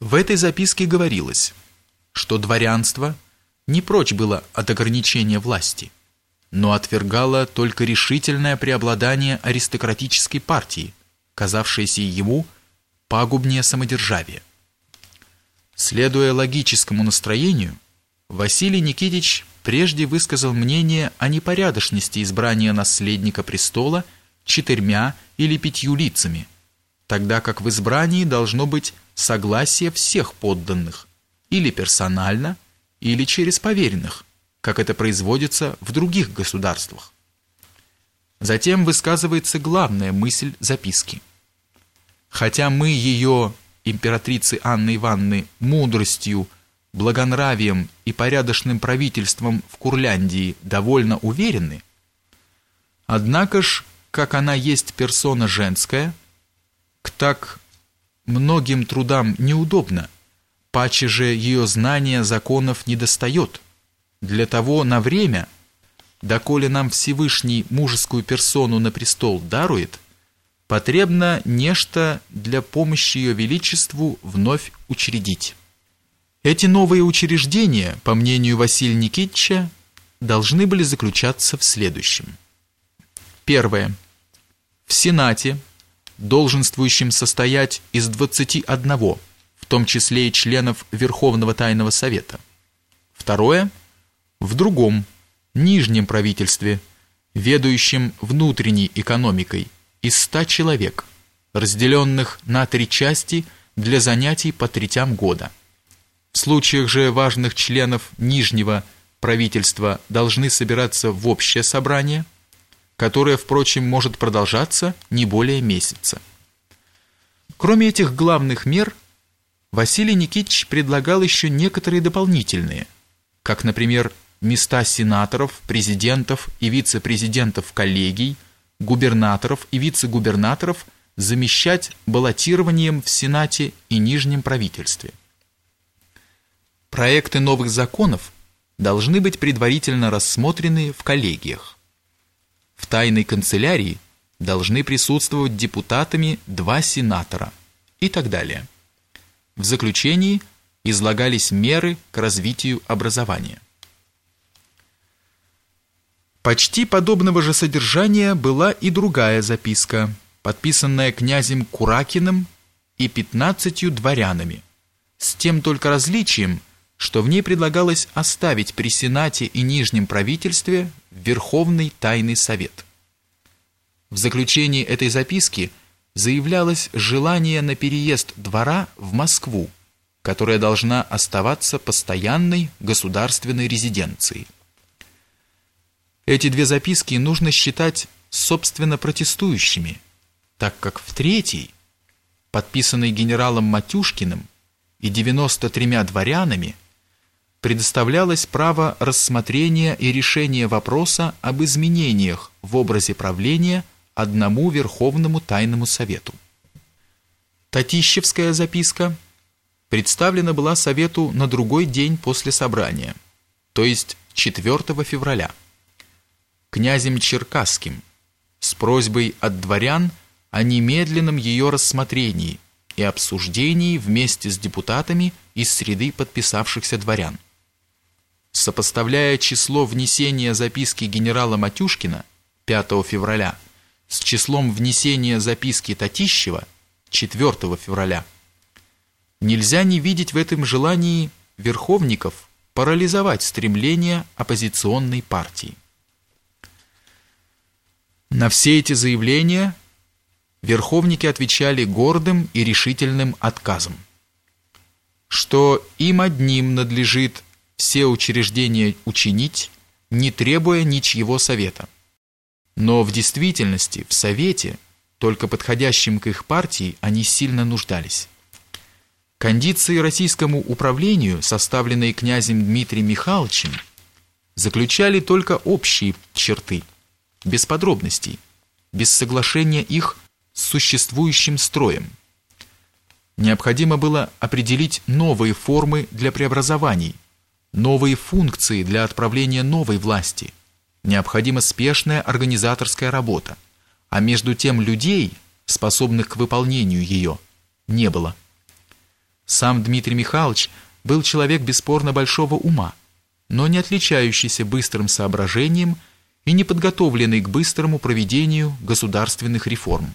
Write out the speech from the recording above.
В этой записке говорилось, что дворянство не прочь было от ограничения власти, но отвергало только решительное преобладание аристократической партии, казавшейся ему пагубнее самодержавия. Следуя логическому настроению, Василий Никитич прежде высказал мнение о непорядочности избрания наследника престола четырьмя или пятью лицами, тогда как в избрании должно быть согласие всех подданных, или персонально, или через поверенных, как это производится в других государствах. Затем высказывается главная мысль записки. Хотя мы ее, императрицы Анны Ивановны, мудростью, благонравием и порядочным правительством в Курляндии довольно уверены, однако ж, как она есть персона женская, так многим трудам неудобно, паче же ее знания законов не достает. Для того на время, доколе нам Всевышний мужескую персону на престол дарует, потребно нечто для помощи ее величеству вновь учредить. Эти новые учреждения, по мнению Василия Никитича, должны были заключаться в следующем. Первое. В Сенате долженствующим состоять из 21, в том числе и членов Верховного Тайного Совета. Второе в другом, нижнем правительстве, ведающем внутренней экономикой, из 100 человек, разделенных на три части для занятий по третям года. В случаях же важных членов нижнего правительства должны собираться в общее собрание – которое, впрочем, может продолжаться не более месяца. Кроме этих главных мер, Василий Никитич предлагал еще некоторые дополнительные, как, например, места сенаторов, президентов и вице-президентов коллегий, губернаторов и вице-губернаторов замещать баллотированием в Сенате и Нижнем правительстве. Проекты новых законов должны быть предварительно рассмотрены в коллегиях. В тайной канцелярии должны присутствовать депутатами два сенатора и так далее. В заключении излагались меры к развитию образования. Почти подобного же содержания была и другая записка, подписанная князем Куракиным и пятнадцатью дворянами, с тем только различием, что в ней предлагалось оставить при Сенате и Нижнем правительстве Верховный Тайный Совет. В заключении этой записки заявлялось желание на переезд двора в Москву, которая должна оставаться постоянной государственной резиденцией. Эти две записки нужно считать собственно протестующими, так как в третьей, подписанной генералом Матюшкиным и 93 дворянами, предоставлялось право рассмотрения и решения вопроса об изменениях в образе правления одному Верховному Тайному Совету. Татищевская записка представлена была Совету на другой день после собрания, то есть 4 февраля, князем Черкасским, с просьбой от дворян о немедленном ее рассмотрении и обсуждении вместе с депутатами из среды подписавшихся дворян сопоставляя число внесения записки генерала Матюшкина 5 февраля с числом внесения записки Татищева 4 февраля, нельзя не видеть в этом желании верховников парализовать стремления оппозиционной партии. На все эти заявления верховники отвечали гордым и решительным отказом, что им одним надлежит все учреждения учинить, не требуя ничьего совета. Но в действительности в совете, только подходящим к их партии, они сильно нуждались. Кондиции российскому управлению, составленные князем Дмитрием Михайловичем, заключали только общие черты, без подробностей, без соглашения их с существующим строем. Необходимо было определить новые формы для преобразований – новые функции для отправления новой власти. Необходима спешная организаторская работа. А между тем людей, способных к выполнению ее, не было. Сам Дмитрий Михайлович был человек бесспорно большого ума, но не отличающийся быстрым соображением и не подготовленный к быстрому проведению государственных реформ.